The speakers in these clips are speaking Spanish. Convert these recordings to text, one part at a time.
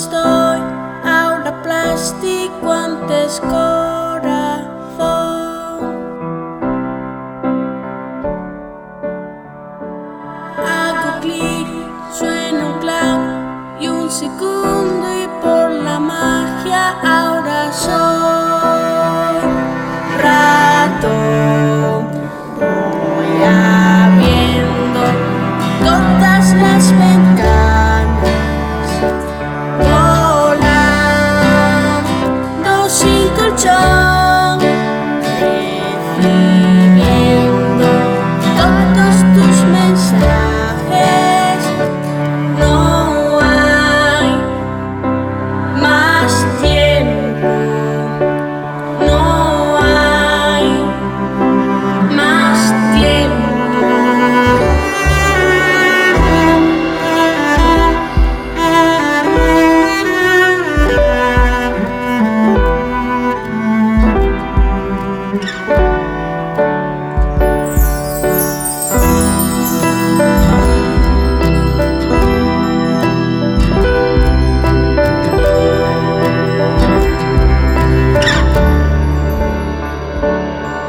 estoy, aula plàstic, quantes con. Y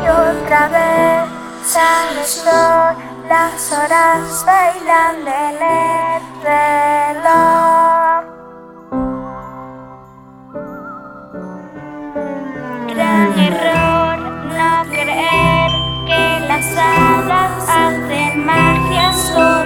otra vez se restore las horas bailan del pelo. las hadas hacen magia sola.